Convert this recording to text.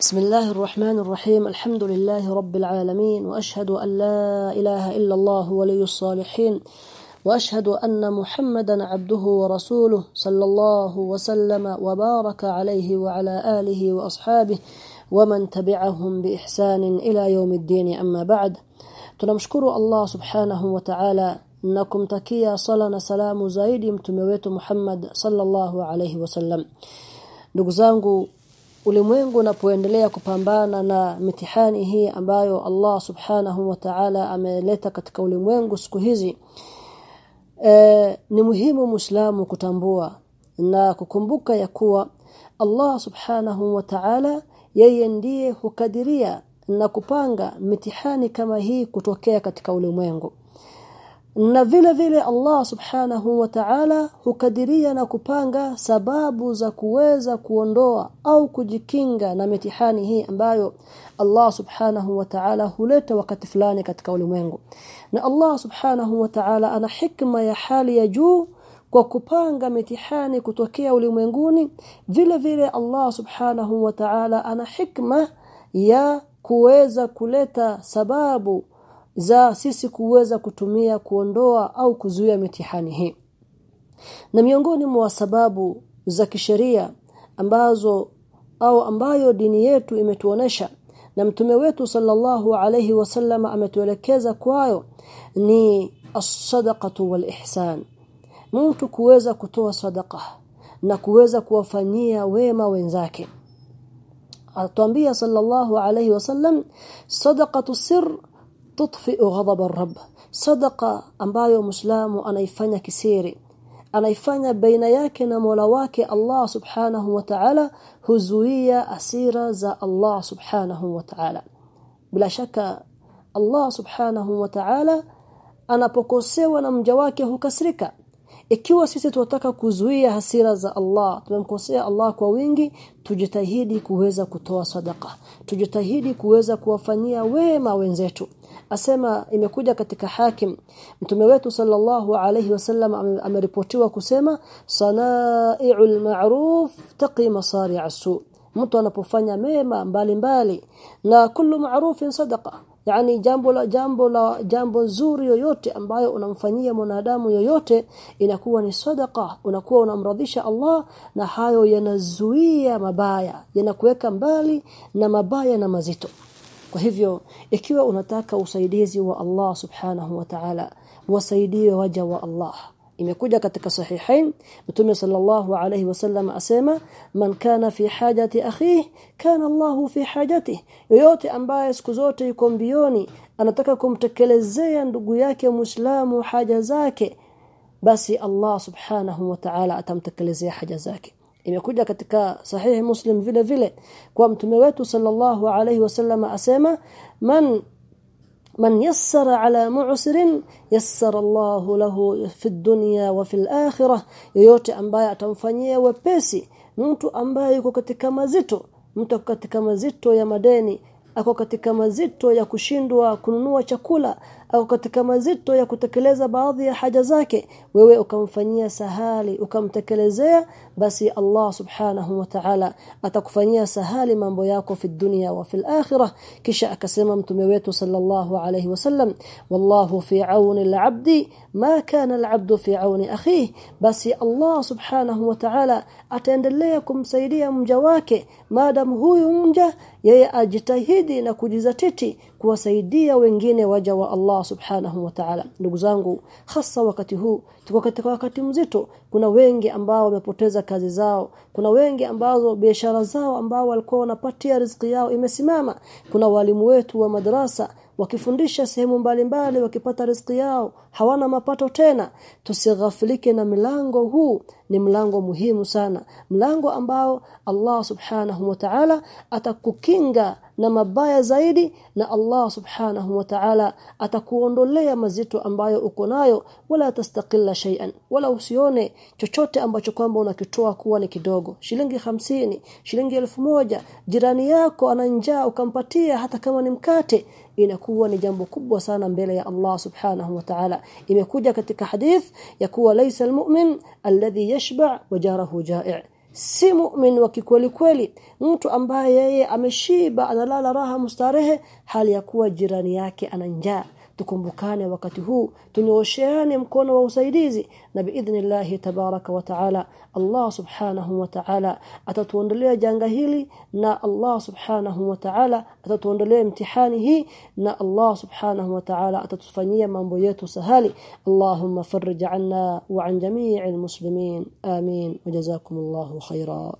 بسم الله الرحمن الرحيم. الحمد لله رب العالمين وأشهد أن لا إله إلا الله ولي الصالحين وأشهد أن محمدا عبده ورسوله صلى الله وسلم وبارك عليه وعلى آله وأصحابه ومن تبعهم بإحسان إلى يوم الدين. أما بعد tunamshukuru Allah subhanahu wa ta'ala na kumtakia sala na salamu zaidi mtume wetu Muhammad sallallahu alayhi ulimwengu unapoendelea kupambana na mitihani hii ambayo Allah subhanahu wa ta'ala ameleta katika ulimwengu siku hizi e, ni muhimu muislamu kutambua na kukumbuka ya kuwa Allah subhanahu wa ta'ala yeye ndiye hukadiria na kupanga mitihani kama hii kutokea katika ulimwengu na vile vile Allah subhanahu wa ta'ala hukadiria na kupanga sababu za kuweza kuondoa au kujikinga na mitihani hii ambayo Allah subhanahu wa ta'ala huleta wakati fulani katika ulimwengu. Na Allah subhanahu wa ta'ala ana hikma ya hali ya juu kwa kupanga mitihani kutokea ulimwenguni. Vile vile Allah subhanahu wa ta'ala ana hikma ya kuweza kuleta sababu za sisi kuweza kutumia kuondoa au kuzuia mitihani hii. Na miongoni mwa sababu za kisheria ambazo au ambayo dini yetu imetuonesha na mtume wetu sallallahu alayhi wasallam ametuelekeza kwayo ni as-sadaqatu wal ihsan. Mtu kuweza kutoa sadaqa na kuweza kuwafanyia wema wenzake. Atuambia sallallahu alayhi wasallam sadaqatu sir تطفئ غضب الرب. صدق ام بايو مسلم أنا يفنى كسيري. أنا يفنى بين يكن مولواك الله سبحانه وتعالى هزوية أسيرة ذا الله سبحانه وتعالى. بلا شك الله سبحانه وتعالى أنا بكوسه ونمجواك كسركا ikiwa sisi tunataka kuzuia hasira za Allah tumemkosea Allah kwa wingi tujitahidi kuweza kutoa sadaka tujitahidi kuweza kuwafanyia wema wenzetu. Asema imekuja katika hakim. Mtume wetu sallallahu alayhi wasallam ameripotiwa kusema sanai'ul ma'ruf taqi masari'a su. Mtu anapofanya mema mbalimbali mbali, na kullu ma'rufin sadaqa yani jambo la jambo la jambo nzuri yoyote ambayo unamfanyia mwanadamu yoyote inakuwa ni sadaqa unakuwa unamradhisha Allah na hayo yanazuia mabaya yanakuweka mbali na mabaya na mazito. Kwa hivyo ikiwa unataka usaidizi wa Allah subhanahu wa ta'ala wasaidie waja wa Allah imekuja katika sahihain. Mtume sallallahu alayhi wasallam asema man kana fi hajati akhihi kana Allahu fi hajati. Yoyote ambaye siku zote yuko mbioni anataka kumtekelezea ndugu yake muislamu haja zake basi Allah subhanahu wa ta'ala atamtekelezea haja zake. Imekuja katika sahihi muslim vile vile. Kwa mtume wetu sallallahu alayhi wasallam asema man من يسر على معسر يسر الله له في الدنيا وفي الآخرة yoyote ambaye atamfanyia wepesi mtu ambaye yuko katika mazito mtu katika mazito ya madeni ako katika mazito ya kushindwa kununua chakula au katika mazito ya kutekeleza baadhi ya haja zake wewe ukamfanyia sahali ukamtekelezea basi Allah subhanahu wa ta'ala atakufanyia sahali mambo yako fi dunia wa fil akhirah kisha akasema mtume wetu sallallahu alayhi wasallam wallahu fi auni al-abdi ma kana al-abdu fi auni akhihi basi Allah subhanahu wa ta'ala ataendelea kumsaidia mja wake maadamu huyu mja yeye ajitahidi na kujizatiti kuwasaidia wengine waja wa Allah subhanahu wa ta'ala. Ndugu zangu hasa wakati huu tuko katika wakati mzito. Kuna wengi ambao wamepoteza kazi zao. Kuna wengi ambao biashara zao ambao walikuwa wanapatia riziki yao imesimama. Kuna walimu wetu wa madrasa wakifundisha sehemu mbalimbali wakipata riziki yao. Hawana mapato tena. Tusighafilike na milango huu. Ni mlango muhimu sana. Mlango ambao Allah subhanahu wa ta'ala atakukinga na mabaya zaidi na Allah subhanahu wa ta'ala atakuondolea mazito ambayo uko nayo. Wala tastaqilla shay'an wala usione chochote ambacho kwamba unakitoa kuwa ni kidogo. Shilingi hamsini shilingi elfu moja jirani yako ana njaa ukampatia hata kama ni mkate. Inakuwa ni jambo kubwa sana mbele ya Allah subhanahu wa ta'ala. Imekuja katika hadith ya kuwa laysa almu'min alladhi yashba wa jarahu ja'i si mu'min wa kikweli kweli mtu ambaye yeye ameshiba analala raha mustarehe hali ya kuwa jirani yake ana njaa tukumbukane wakati huu tunyoosheane mkono wa usaidizi na biidhnillah tabaraka wa taala Allah subhanahu wa ta'ala atatuondolea janga hili na Allah subhanahu wa ta'ala atatuondolea mtihani hii na Allah subhanahu wa ta'ala atatufanyia mambo yetu sahali. Allahumma farij 'anna wa 'an jami'il muslimin. Amin. Wajazakumullahu khairan